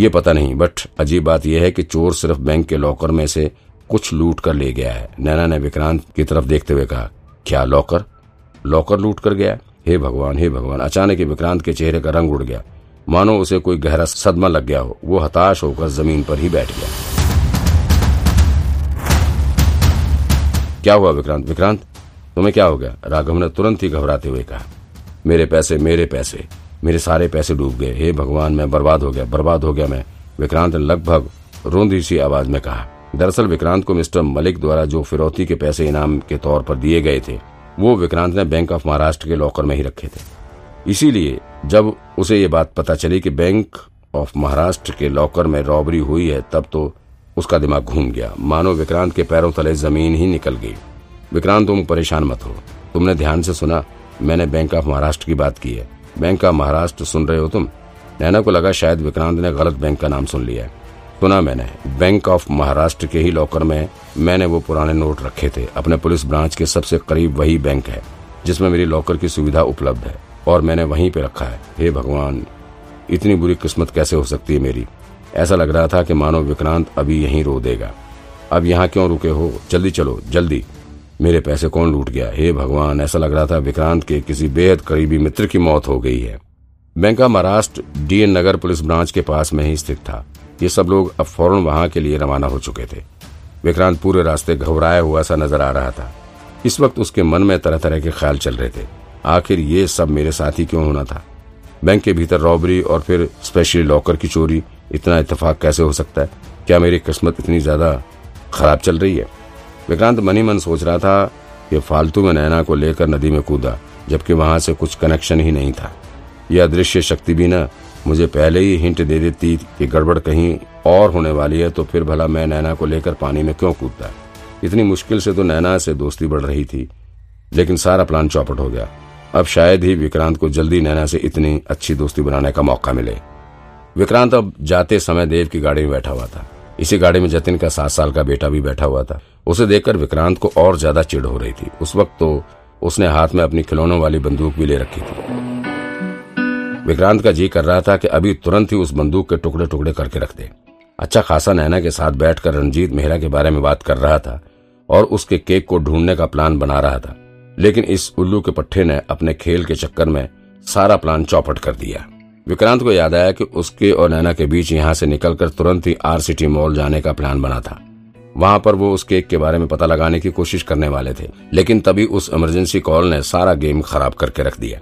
ये पता नहीं बट अजीब बात यह है कि चोर सिर्फ़ बैंक के लॉकर में से कुछ लूट कर ले गया है। नैना ने विक्रांत की तरफ़ देखते हुए कहा, क्या लॉकर? लॉकर लूट कर गया हे भगवान हे भगवान! अचानक ही विक्रांत के चेहरे का रंग उड़ गया। मानो उसे कोई गहरा सदमा लग गया हो। वो हताश होकर ज़मीन पर ही बैठ गया। क्या हुआ विक्रांत? विक्रांत, तुम्हें क्या हो गया? राघव ने तुरंत ही घबराते हुए कहा, मेरे पैसे मेरे पैसे। मेरे सारे पैसे डूब गए। हे भगवान, मैं बर्बाद हो गया, बर्बाद हो गया मैं। विक्रांत ने लगभग रोंदी सी आवाज़ में कहा। दरअसल विक्रांत को मिस्टर मलिक द्वारा जो फिरौती के पैसे इनाम के तौर पर दिए गए थे, वो विक्रांत ने बैंक ऑफ़ महाराष्ट्र के लॉकर में ही रखे थे। इसीलिए जब उसे ये बात पता चली कि बैंक ऑफ़ महाराष्ट्र के लॉकर में रॉबरी हुई है, तब तो उसका दिमाग घूम गया। मानो विक्रांत के पैरों तले ज़मीन ही निकल गई। विक्रांत, तुम परेशान मत हो। तुमने ध्यान से सुना, मैंने बैंक ऑफ़ महाराष्ट्र की बात की है। बैंक ऑफ़ महाराष्ट्र सुन रहे हो तुम? नैना को लगा शायद विक्रांत ने गलत बैंक का नाम सुन लिया सुना मैंने, बैंक ऑफ़ महाराष्ट्र के ही लॉकर में मैंने वो पुराने नोट रखे थे। अपने पुलिस ब्रांच के सबसे करीब वही बैंक है, जिसमें मेरी लॉकर की सुविधा उपलब्ध है, और मैंने वहीं पे रखा है। हे भगवान, इतनी बुरी किस्मत कैसे हो सकती है मेरी? ऐसा लग रहा था कि मानो विक्रांत अभी यहीं रो देगा। अब यहाँ क्यों रुके हो? जल्दी चलो, जल्दी। मेरे पैसे कौन लूट गया? हे भगवान, ऐसा लग रहा था विक्रांत के किसी बेहद करीबी मित्र की मौत हो गई है। Bank of Maharashtra DN Nagar police branch के पास में ही स्थित था। ये सब लोग अब फ़ौरन वहाँ के लिए रवाना हो चुके थे। विक्रांत पूरे रास्ते घबराया हुआ सा नज़र आ रहा था। इस वक्त उसके मन में तरह तरह के ख्याल चल रहे थे। आखिर ये सब मेरे साथ ही क्यों होना था? बैंक के भीतर रॉबरी और फिर स्पेशली लॉकर की चोरी, इतना इतफाक कैसे हो सकता है? क्या मेरी किस्मत इतनी ज़्यादा खराब चल रही है? विक्रांत मनी मन सोच रहा था कि फालतू में नैना को लेकर नदी में कूदा, जबकि वहाँ से कुछ कनेक्शन ही नहीं था। यह अदृश्य शक्ति भी ना मुझे पहले ही हिंट दे देती कि गड़बड़ कहीं और होने वाली है तो फिर भला मैं नैना को लेकर पानी में क्यों कूदता? इतनी मुश्किल से तो नैना से दोस्ती बढ़ रही थी, लेकिन सारा प्लान चौपट हो गया। अब शायद ही विक्रांत को जल्दी नैना से इतनी अच्छी दोस्ती बनाने का मौका मिले। विक्रांत अब जाते समय देव की गाड़ी में बैठा हुआ था। इसी गाड़ी में जतिन का सात साल का बेटा भी बैठा हुआ था। उसे देखकर विक्रांत को और ज़्यादा चिढ़ हो रही थी। उस वक्त तो उसने हाथ में अपनी खिलौनों वाली बंदूक भी ले रखी थी। विक्रांत का जी कर रहा था कि अभी तुरंत ही उस बंदूक के टुकड़े टुकड़े करके रख दे। अच्छा खासा नैना के साथ बैठकर रंजीत मेहरा के बारे में बात कर रहा था और उसके केक को ढूँढने का प्लान बना रहा था। लेकिन इस उल्लू के पट्टे ने अपने खेल के चक्कर में सारा प्लान चौपट कर दिया। विक्रांत को याद आया कि उसके और नैना के बीच यहाँ से निकलकर तुरंत ही आर सिटी मॉल जाने का प्लान बना था। वहाँ पर वो उस केक के बारे में पता लगाने की कोशिश करने वाले थे, लेकिन तभी उस इमरजेंसी कॉल ने सारा गेम खराब करके रख दिया।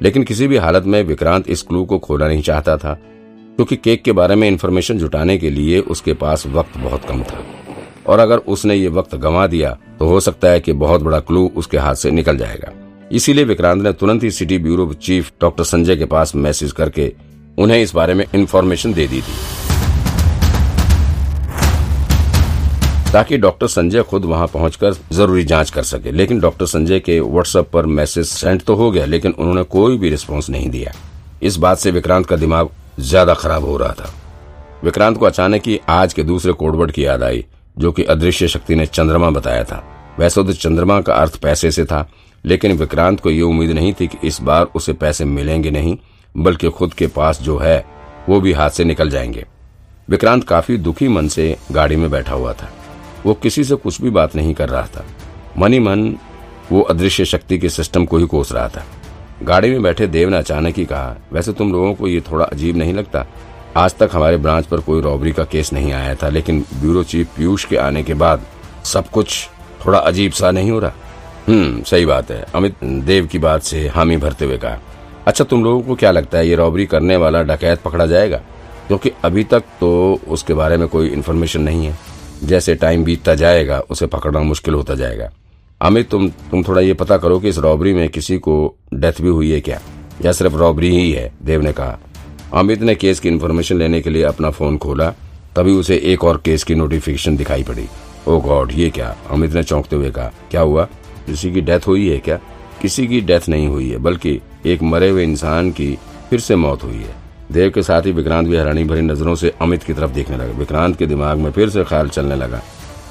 लेकिन किसी भी हालत में विक्रांत इस क्लू को खोना नहीं चाहता था, क्योंकि केक के बारे में इन्फॉर्मेशन जुटाने के लिए उसके पास वक्त बहुत कम था। और अगर उसने ये वक्त गंवा दिया तो हो सकता है कि बहुत बड़ा क्लू उसके हाथ से निकल जाएगा। इसीलिए विक्रांत ने तुरंत ही city bureau chief doctor Sanjay के पास मैसेज करके उन्हें इस बारे में इन्फॉर्मेशन दे दी थी। ताकि डॉक्टर संजय खुद वहाँ पहुंचकर ज़रूरी जाँच कर सके। लेकिन डॉक्टर संजय के व्हाट्सएप पर मैसेज सेंड तो हो गया, लेकिन उन्होंने कोई भी रिस्पॉन्स नहीं दिया। इस बात से विक्रांत का दिमाग ज़्यादा खराब हो रहा था। विक्रांत को अचानक ही आज के दूसरे कोडवर्ड की याद आई, जो कि अदृश्य शक्ति ने चंद्रमा बताया था। वैसे तो चंद्रमा का अर्थ पैसे से था लेकिन विक्रांत को ये उम्मीद नहीं थी कि इस बार उसे पैसे मिलेंगे नहीं, बल्कि खुद के पास जो है, वो भी हाथ से निकल जाएँगे। विक्रांत काफ़ी दुखी मन से गाड़ी में बैठा हुआ था। वो किसी से कुछ भी बात नहीं कर रहा था। मनी मन, वो अदृश्य शक्ति के सिस्टम को ही कोस रहा था। गाड़ी में बैठे देव ने अचानक ही कहा, वैसे तुम लोगों को ये थोड़ा अजीब नहीं लगता? आज तक हमारे ब्रांच पर कोई रॉबरी का केस नहीं आया था, लेकिन ब्यूरो चीफ पीयूष के आने के बाद सब कुछ थोड़ा अजीब सा नहीं हो रहा? हम्म सही बात है। अमित, देव की बात से हामी भरते हुए कहा। अच्छा तुम लोगों को क्या लगता है ये रॉबरी करने वाला डकैत पकड़ा जाएगा? क्योंकि अभी तक तो उसके बारे में कोई इन्फॉर्मेशन नहीं है। जैसे टाइम बीतता जाएगा, उसे पकड़ना मुश्किल होता जाएगा। अमित, तुम तुम थोड़ा ये पता करो कि इस रॉबरी में किसी को डेथ भी हुई है क्या? या सिर्फ़ रॉबरी ही है, देव ने कहा। अमित ने केस की इन्फॉर्मेशन लेने के लिए अपना फ़ोन खोला। तभी उसे एक और केस की नोटिफिकेशन दिखाई पड़ी। ओ गॉड ये क्या? अमित ने चौंकते हुए कहा। क्या हुआ? किसी की डेथ हुई है क्या? किसी की डेथ नहीं हुई है, बल्कि एक मरे हुए इंसान की फिर से मौत हुई है। देव के साथ ही विक्रांत भी हैरानी भरी नज़रों से अमित की तरफ़ देखने लगा। विक्रांत के दिमाग में फिर से ख्याल चलने लगा।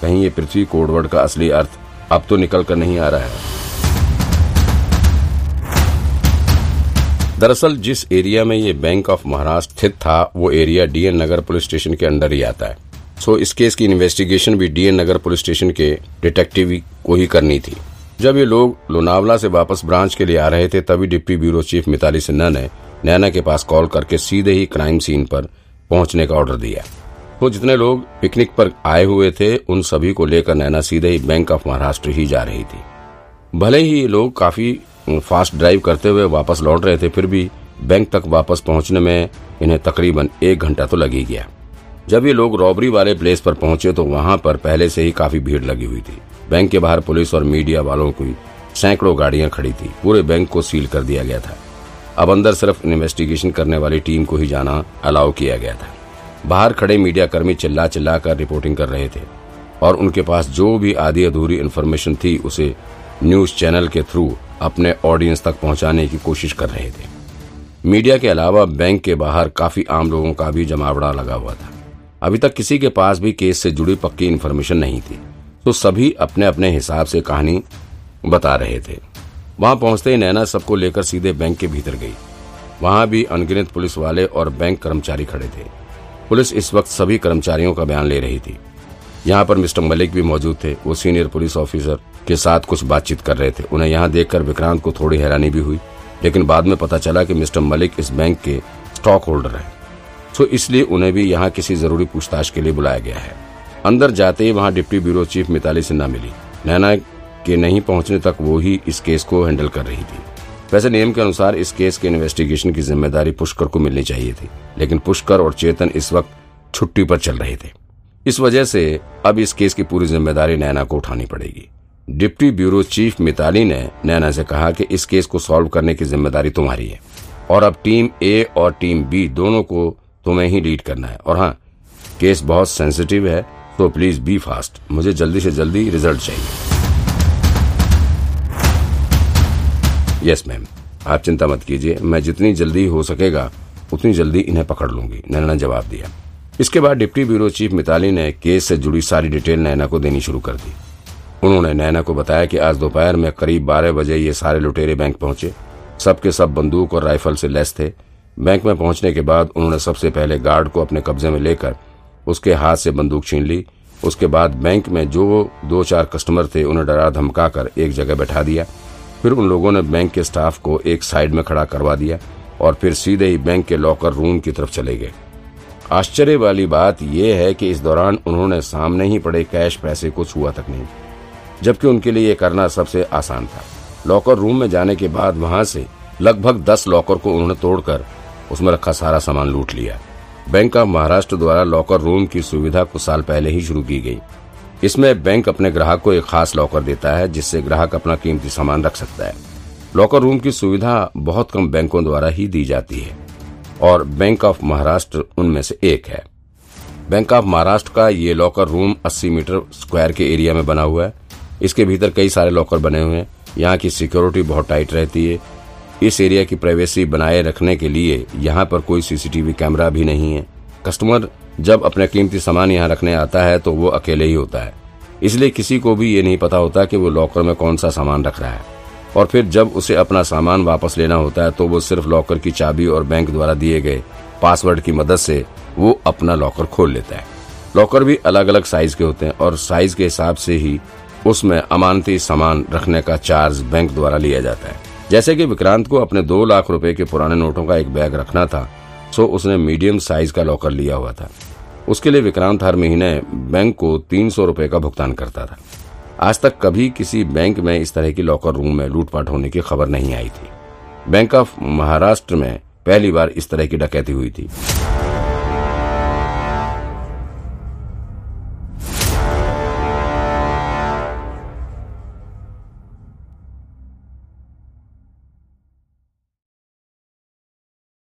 कहीं ये पृथ्वी कोडवर्ड का असली अर्थ अब तो निकल कर नहीं आ रहा है। दरअसल, जिस एरिया में ये बैंक ऑफ़ महाराष्ट्र स्थित था, वो area DN Nagar police station के अंडर ही आता है। सो, इस केस की इन्वेस्टिगेशन भी डीएन नगर पुलिस स्टेशन के डिटेक्टिव को ही करनी थी। जब ये लोग लोनावला से वापस ब्रांच के लिए आ रहे थे, तभी deputy bureau chief Mitali Sinha ने नैना के पास कॉल करके सीधे ही क्राइम सीन पर पहुँचने का ऑर्डर दिया। वो जितने लोग पिकनिक पर आए हुए थे, उन सभी को लेकर नैना सीधे ही बैंक ऑफ़ महाराष्ट्र ही जा रही थी। भले ही ये लोग काफ़ी फास्ट ड्राइव करते हुए वापस लौट रहे थे, फिर भी बैंक तक वापस पहुँचने में इन्हें तकरीबन एक घंटा तो लगी गया। जब ये लोग रॉबरी वाले प्लेस पर पहुँचे तो वहाँ पर पहले से ही काफ़ी भीड़ लगी हुई थी। बैंक के बाहर पुलिस और मीडिया वालों की सैकड़ों गाड़ियाँ खड़ी थी। पूरे बैंक को सील कर दिया गया था। अब अंदर सिर्फ़ इन्वेस्टिगेशन करने वाली टीम को ही जाना अलाउ किया गया था। बाहर खड़े मीडिया कर्मी चिल्ला चिल्ला कर रिपोर्टिंग कर रहे थे और उनके पास जो भी आधी अधूरी इन्फॉर्मेशन थी, उसे न्यूज़ चैनल के थ्रू अपने ऑडियंस तक पहुँचाने की कोशिश कर रहे थे। मीडिया के अलावा बैंक के बाहर काफ़ी आम लोगों का भी जमावड़ा लगा हुआ था। अभी तक किसी के पास भी केस से जुड़ी पक्की इन्फॉर्मेशन नहीं थी। तो सभी अपने अपने हिसाब से कहानी बता रहे थे। वहाँ पहुँचते ही नैना सबको लेकर सीधे बैंक के भीतर गई। वहाँ भी अनगिनत पुलिस वाले और बैंक कर्मचारी खड़े थे। पुलिस इस वक्त सभी कर्मचारियों का बयान ले रही थी। यहाँ पर मिस्टर मलिक भी मौजूद थे। वो सीनियर पुलिस ऑफिसर के साथ कुछ बातचीत कर रहे थे। उन्हें यहाँ देखकर विक्रांत को थोड़ी हैरानी भी हुई, लेकिन बाद में पता चला कि मिस्टर मलिक इस बैंक के स्टॉक होल्डर हैं। तो इसलिए उन्हें भी यहाँ किसी ज़रूरी पूछताछ के लिए बुलाया गया है। अंदर जाते ही वहाँ deputy bureau chief Mitali Sinha मिली। नैना के नहीं पहुँचने तक वो ही इस केस को हैंडल कर रही थी। वैसे नियम के अनुसार इस केस के इन्वेस्टिगेशन की ज़िम्मेदारी पुष्कर को मिलनी चाहिए थी, लेकिन पुष्कर और चेतन इस वक्त छुट्टी पर चल रहे थे। इस वजह से अब इस केस की पूरी ज़िम्मेदारी नैना को उठानी पड़ेगी। डिप्टी ब्यूरो चीफ मिताली ने नैना से कहा कि इस केस को सॉल्व करने की ज़िम्मेदारी तुम्हारी है, और अब टीम ए और टीम बी दोनों को तुम्हें ही लीड करना है। और हाँ केस बहुत सेंसिटिव है तो प्लीज़ बी फास्ट मुझे जल्दी से जल्दी रिज़ल्ट चाहिए। यस मैम आप चिंता मत कीजिए। मैं जितनी जल्दी हो सकेगा, उतनी जल्दी इन्हें पकड़ लूँगी। नैना जवाब दिया। इसके बाद डिप्टी ब्यूरो चीफ मिताली ने केस से जुड़ी सारी डिटेल नैना को देनी शुरू कर दी। उन्होंने नैना को बताया कि आज दोपहर में करीब बारह बजे ये सारे लुटेरे बैंक पहुँचे। सबके सब बंदूक और राइफल से लैस थे। बैंक में पहुँचने के बाद उन्होंने सबसे पहले गार्ड को अपने कब्जे में लेकर उसके हाथ से बंदूक छीन ली। उसके बाद बैंक में जो दो चार कस्टमर थे, उन्हें डरा धमका कर एक जगह बैठा दिया। फिर उन लोगों ने बैंक के स्टाफ को एक साइड में खड़ा करवा दिया और फिर सीधे ही बैंक के लॉकर रूम की तरफ़ चले गए। आश्चर्य वाली बात यह है कि इस दौरान उन्होंने सामने ही पड़े कैश पैसे को छुआ तक नहीं, जबकि उनके लिए यह करना सबसे आसान था। लॉकर रूम में जाने के बाद वहाँ से लगभग दस लॉकर को उन्होंने तोड़कर उसमें रखा सारा सामान लूट लिया। बैंक ऑफ़ महाराष्ट्र द्वारा लॉकर रूम की सुविधा कुछ साल पहले ही शुरू की गई। इसमें बैंक अपने ग्राहक को एक खास लॉकर देता है, जिससे ग्राहक अपना कीमती सामान रख सकता है। लॉकर रूम की सुविधा बहुत कम बैंकों द्वारा ही दी जाती है, और बैंक ऑफ़ महाराष्ट्र उनमें से एक है। बैंक ऑफ़ महाराष्ट्र का ये लॉकर रूम 80 मीटर स्क्वायर के एरिया में बना हुआ है। इसके भीतर कई सारे लॉकर बने हुए हैं। यहाँ की सिक्योरिटी बहुत टाइट रहती है। इस एरिया की प्राइवेसी बनाए रखने के लिए यहाँ पर कोई सीसीटीवी कैमरा भी नहीं है। कस्टमर जब अपने कीमती सामान यहाँ रखने आता है तो वो अकेले ही होता है। इसलिए किसी को भी ये नहीं पता होता कि वो लॉकर में कौन सा सामान रख रहा है। और फिर जब उसे अपना सामान वापस लेना होता है तो वो सिर्फ़ लॉकर की चाबी और बैंक द्वारा दिए गए पासवर्ड की मदद से वो अपना लॉकर खोल लेता है। लॉकर भी अलग अलग साइज़ के होते हैं और साइज़ के हिसाब से ही उसमें अमानती सामान रखने का चार्ज बैंक द्वारा लिया जाता है। जैसे कि विक्रांत को अपने दो लाख रुपए के पुराने नोटों का एक बैग रखना था, सो उसने मीडियम साइज़ का लॉकर लिया हुआ था। उसके लिए विक्रांत हर महीने बैंक को तीन सौ रुपये का भुगतान करता था। आज तक कभी किसी बैंक में इस तरह की लॉकर रूम में लूटपाट होने की खबर नहीं आई थी। बैंक ऑफ़ महाराष्ट्र में पहली बार इस तरह की डकैती हुई थी।